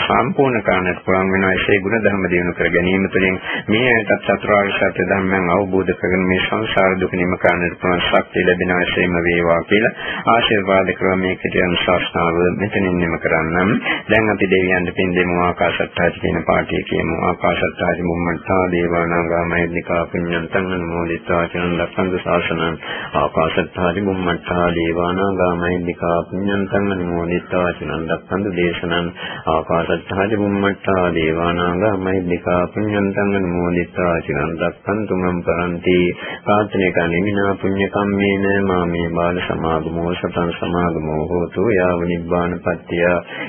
සම්පූර්ණ කරන්නට පුළුවන් වෙනවා. ඒ ගුණධර්ම දිනු කර ගැනීම තුළින් මේ ඇතත් චතුරාර්ය සත්‍ය ධර්මයන් අවබෝධ කරගෙන මේ සංසාර දුක නිම කරන්නට පුළුවන් ශක්තිය ලැබෙන අවශ්‍යම වේවා කියලා ආශිර්වාද කරලා මේ කෙටියන් ශාස්ත්‍රාව මෙතනින් නිම කරන්නම්. දැන් අපි දෙවියන්ට පින් දෙමු ආකාශත්තාජ කියන පාඨය කියමු. ආකාශත්තාජ මුම්මන්තා දේවානාගා මහිද්దికා පුඤ්ඤන්තං අනුමෝදිතා චනන් ලක්ඛන්තු ශාසනං ආකාශත්තා දිබුම්මත්තා දේවානාගා මහින්దికා පුඤ්ඤන්තං අනුමෝදිතා චනන් ලක්ඛන්තු දේශනං ආකාශත්තා දිබුම්මත්තා දේවානාගා මහින්దికා පුඤ්ඤන්තං අනුමෝදිතා චනන් ලක්ඛන්තු මම් පරන්ති පාත්‍නිකා නිමිනා පුඤ්ඤ කම්මේන මාමේ බාල සමාගමෝ සතං සමාගමෝ හෝතු යාව නිබ්බාන පත්‍ය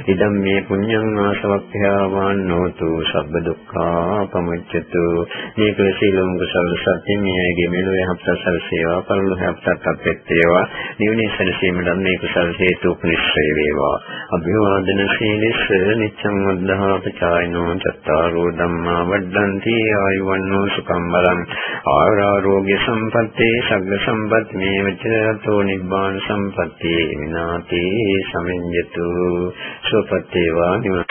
ඉදම් මේ පුඤ්ඤං ආසවක්ඛ්‍යාවාන් නොතු සබ්බ දුක්ඛා පමුච්ඡතු මේ කුසීලං කුසල සත්‍යං මේ අයගේ මෙලොව යහපත් සැලසේවා පරලොව යහපත් තත්ත්වෙත් වේවා නිවනේ සැලසීමට මේ කුසල් හේතු උපනිශ්‍රේ වේවා. අභිවාදන සීලෙස නිච්ඡං වද්ධා පචායනෝ චත්තාරෝ ධම්මා වඩ්ඩಂತಿ ආයුවන්නෝ සුඛම් බලං. ආරෝග්‍ය සම්පත්තේ සග්ග සම්පත් මේ වචනතෝ නිබ්බාන සම්පත්තේ විනාතේ සමිඤ්ඤතු. සුපත්තේවා නිවන